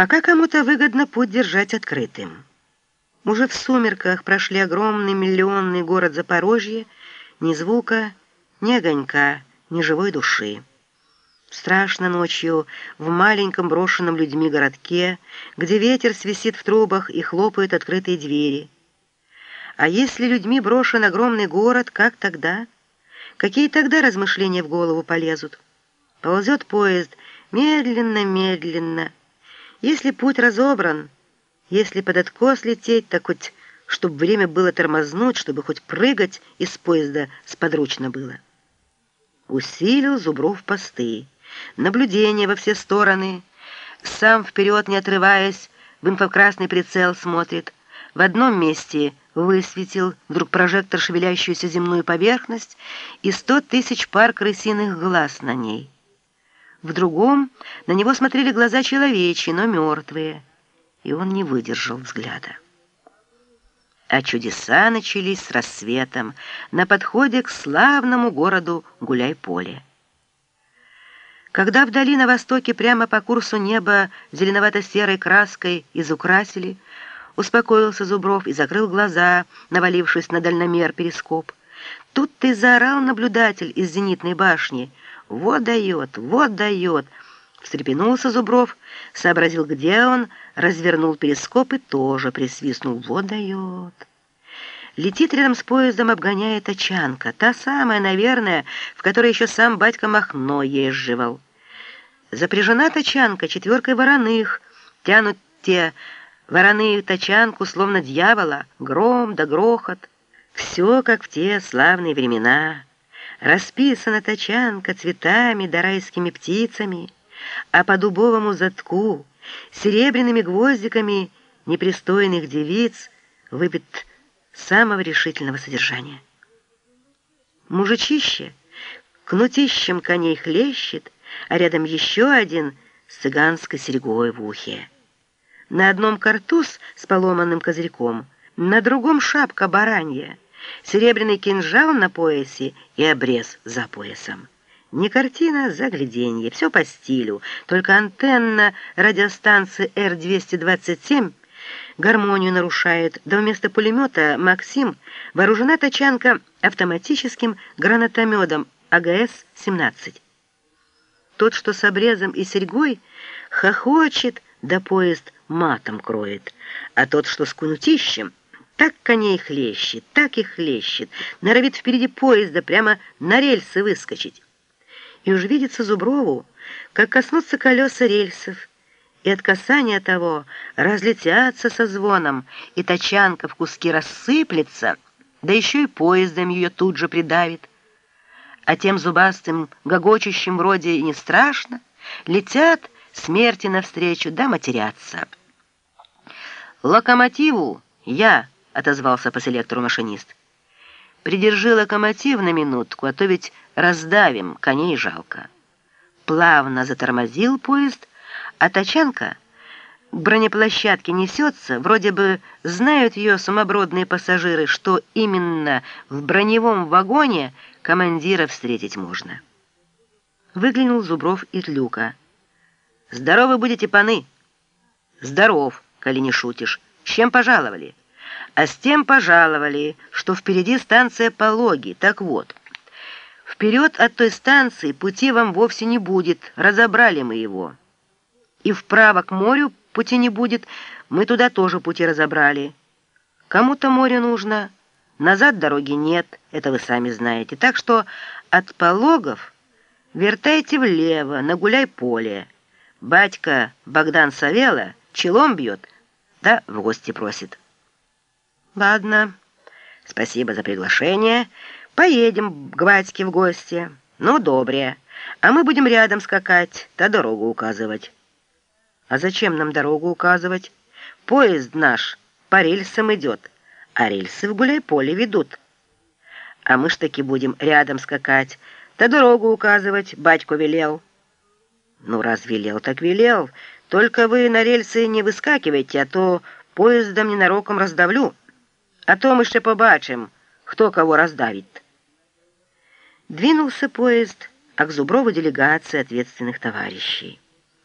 Пока кому-то выгодно путь держать открытым. Уже в сумерках прошли огромный миллионный город Запорожье, ни звука, ни огонька, ни живой души. Страшно ночью в маленьком брошенном людьми городке, где ветер свистит в трубах и хлопают открытые двери. А если людьми брошен огромный город, как тогда? Какие тогда размышления в голову полезут? Ползет поезд медленно-медленно. Если путь разобран, если под откос лететь, так хоть чтобы время было тормознуть, чтобы хоть прыгать из поезда сподручно было. Усилил Зубров посты, наблюдение во все стороны, сам вперед не отрываясь, в инфокрасный прицел смотрит. В одном месте высветил вдруг прожектор шевелящуюся земную поверхность и сто тысяч пар крысиных глаз на ней. В другом на него смотрели глаза человечьи, но мертвые и он не выдержал взгляда. А чудеса начались с рассветом на подходе к славному городу Гуляй-Поле. Когда вдали на востоке прямо по курсу неба зеленовато-серой краской изукрасили, успокоился Зубров и закрыл глаза, навалившись на дальномер перископ. Тут ты заорал наблюдатель из зенитной башни. «Вот дает, вот дает!» Встрепенулся Зубров, сообразил, где он, развернул перископ и тоже присвистнул. Вот дает. Летит рядом с поездом, обгоняет тачанка. Та самая, наверное, в которой еще сам батька Махно езживал. Запряжена тачанка четверкой вороных. Тянут те вороные тачанку, словно дьявола. Гром да грохот. Все, как в те славные времена. Расписана тачанка цветами да райскими птицами а по дубовому затку серебряными гвоздиками непристойных девиц выбит самого решительного содержания. Мужичище кнутищем коней хлещет, а рядом еще один с цыганской серьгой в ухе. На одном картуз с поломанным козырьком, на другом шапка баранья, серебряный кинжал на поясе и обрез за поясом. Не картина, а загляденье, все по стилю, только антенна радиостанции Р-227 гармонию нарушает, да вместо пулемета «Максим» вооружена тачанка автоматическим гранатометом АГС-17. Тот, что с обрезом и серьгой, хохочет, да поезд матом кроет, а тот, что с кунутищем, так коней хлещет, так и хлещет, норовит впереди поезда прямо на рельсы выскочить и уж видится Зуброву, как коснутся колеса рельсов, и от касания того разлетятся со звоном, и тачанка в куски рассыплется, да еще и поездом ее тут же придавит. А тем зубастым, гогочущим вроде и не страшно, летят смерти навстречу, да матерятся. «Локомотиву я!» — отозвался по селектору машинист. Придержи локомотив на минутку, а то ведь раздавим, коней жалко. Плавно затормозил поезд, а тачанка к бронеплощадке несется, вроде бы знают ее сумобродные пассажиры, что именно в броневом вагоне командира встретить можно. Выглянул Зубров из люка. «Здоровы будете, паны!» «Здоров, коли не шутишь. С чем пожаловали?» А с тем пожаловали, что впереди станция Пологи. Так вот, вперед от той станции пути вам вовсе не будет, разобрали мы его. И вправо к морю пути не будет, мы туда тоже пути разобрали. Кому-то море нужно, назад дороги нет, это вы сами знаете. Так что от Пологов вертайте влево, на гуляй-поле. Батька Богдан Савела челом бьет, да в гости просит». «Ладно, спасибо за приглашение. Поедем к батьке в гости. Ну, добре. А мы будем рядом скакать, да дорогу указывать». «А зачем нам дорогу указывать? Поезд наш по рельсам идет, а рельсы в гуляй-поле ведут. А мы ж таки будем рядом скакать, да дорогу указывать, батько велел». «Ну, раз велел, так велел. Только вы на рельсы не выскакивайте, а то поездом ненароком раздавлю». А то мы ще побачим, хто кого раздавит. Двинулся поезд, а к Зуброву делегация ответственных товарищей.